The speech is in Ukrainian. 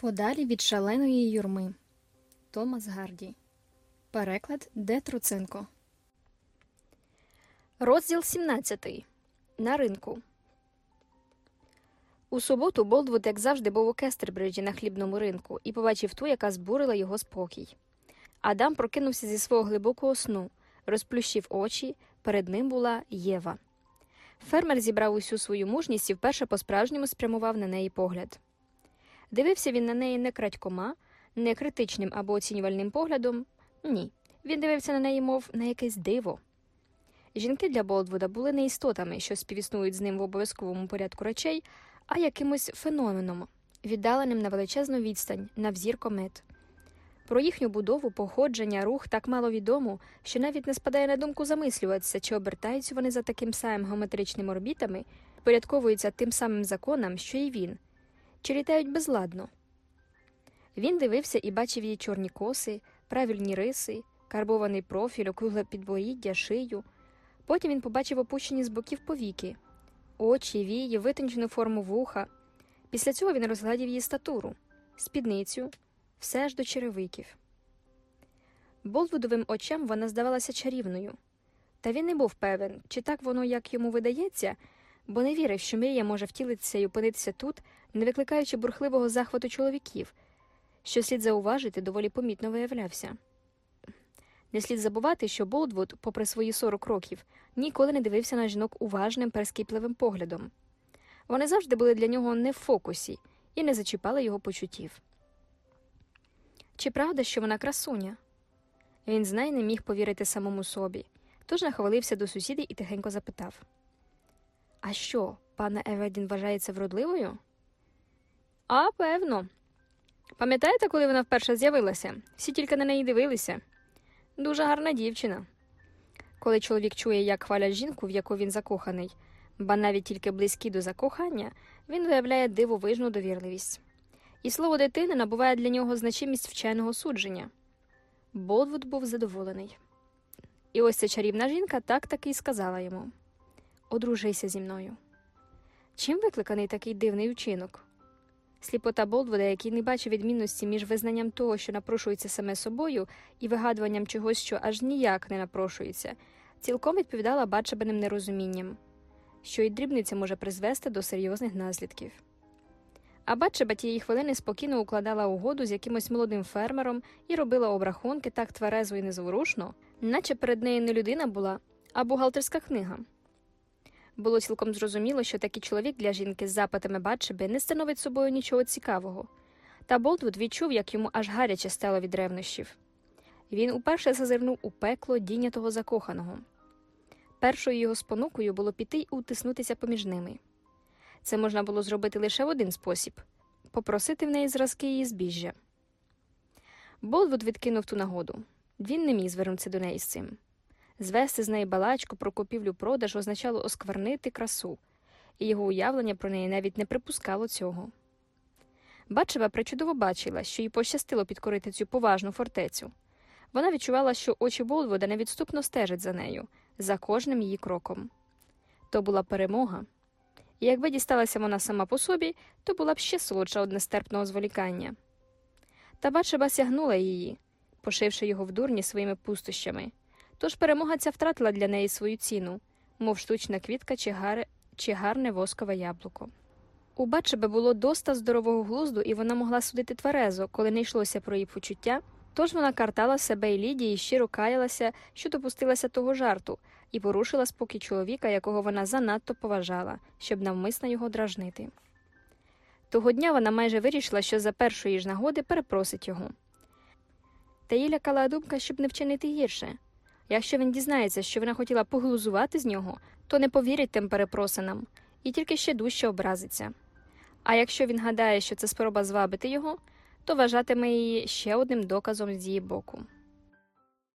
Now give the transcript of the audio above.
Подалі від шаленої юрми. Томас Гарді. Переклад Де Труценко. Розділ 17. На ринку. У суботу Болдвуд, як завжди, був у Кестербриджі на хлібному ринку і побачив ту, яка збурила його спокій. Адам прокинувся зі свого глибокого сну, розплющив очі. Перед ним була Єва. Фермер зібрав усю свою мужність і вперше по-справжньому спрямував на неї погляд. Дивився він на неї не крадькома, не критичним або оцінювальним поглядом. Ні. Він дивився на неї, мов на якесь диво. Жінки для Болдвуда були не істотами, що співіснують з ним в обов'язковому порядку речей, а якимось феноменом, віддаленим на величезну відстань, на взір комет. Про їхню будову, походження, рух так мало відомо, що навіть не спадає на думку замислюватися, чи обертаються вони за таким самим геометричними орбітами, порядковуються тим самим законам, що й він, чи літають безладно. Він дивився і бачив її чорні коси, правильні риси, карбований профіль, округле підборіддя, шию. Потім він побачив опущені з боків повіки, очі, вії, витончену форму вуха. Після цього він розглядів її статуру, спідницю, все ж до черевиків. Болдвудовим очам вона здавалася чарівною. Та він не був певен, чи так воно, як йому видається, бо не вірив, що мрія може втілитися і опинитися тут, не викликаючи бурхливого захвату чоловіків, що слід зауважити, доволі помітно виявлявся. Не слід забувати, що Болдвуд, попри свої 40 років, ніколи не дивився на жінок уважним перескіпливим поглядом. Вони завжди були для нього не в фокусі і не зачіпали його почуттів. Чи правда, що вона красуня? Він знай не міг повірити самому собі, тож нахвалився до сусіди і тихенько запитав А що, пана Еведін вважається вродливою? А, певно. Пам'ятаєте, коли вона вперше з'явилася? Всі тільки на неї дивилися. Дуже гарна дівчина. Коли чоловік чує, як хвалять жінку, в яку він закоханий, ба навіть тільки близькі до закохання, він виявляє дивовижну довірливість. І слово дитини набуває для нього значимість вченого судження. Болдвуд був задоволений. І ось ця чарівна жінка так таки й сказала йому Одружися зі мною. Чим викликаний такий дивний учинок? Сліпота Болдвуда, який не бачив відмінності між визнанням того, що напрошується саме собою, і вигадуванням чогось, що аж ніяк не напрошується, цілком відповідала бачабаним нерозумінням, що й дрібниця може призвести до серйозних наслідків. А Батшеба тієї хвилини спокійно укладала угоду з якимось молодим фермером і робила обрахунки так тверезо і незворушно, наче перед нею не людина була, а бухгалтерська книга. Було цілком зрозуміло, що такий чоловік для жінки з запитами Батшеби не становить собою нічого цікавого, та Болтвуд відчув, як йому аж гаряче стало від ревнощів. Він уперше зазирнув у пекло дійнятого закоханого. Першою його спонукою було піти й утиснутися поміж ними. Це можна було зробити лише в один спосіб попросити в неї зразки її збіжжя. Болдвуд відкинув ту нагоду. Він не міг звернутися до неї з цим. Звести з неї балачку про купівлю продаж означало осквернити красу, і його уявлення про неї навіть не припускало цього. Бачева причудово бачила, що їй пощастило підкорити цю поважну фортецю. Вона відчувала, що очі Болдвуда невідступно стежать за нею, за кожним її кроком. То була перемога. І якби дісталася вона сама по собі, то була б ще солодша од нестерпного зволікання. Та Батшеба сягнула її, пошивши його в дурні своїми пустощами. Тож перемога ця втратила для неї свою ціну, мов штучна квітка чи, гар... чи гарне воскове яблуко. У Батшеби було доста здорового глузду, і вона могла судити тверезо, коли не йшлося про її почуття. Тож вона картала себе і Лідії і щиро каялася, що допустилася того жарту, і порушила спокій чоловіка, якого вона занадто поважала, щоб навмисно його дражнити. Того дня вона майже вирішила, що за першої ж нагоди перепросить його. Та їй лякала думка, щоб не вчинити гірше. Якщо він дізнається, що вона хотіла поглузувати з нього, то не повірить тим перепросинам і тільки ще дужче образиться. А якщо він гадає, що це спроба звабити його, то вважатиме її ще одним доказом з її боку.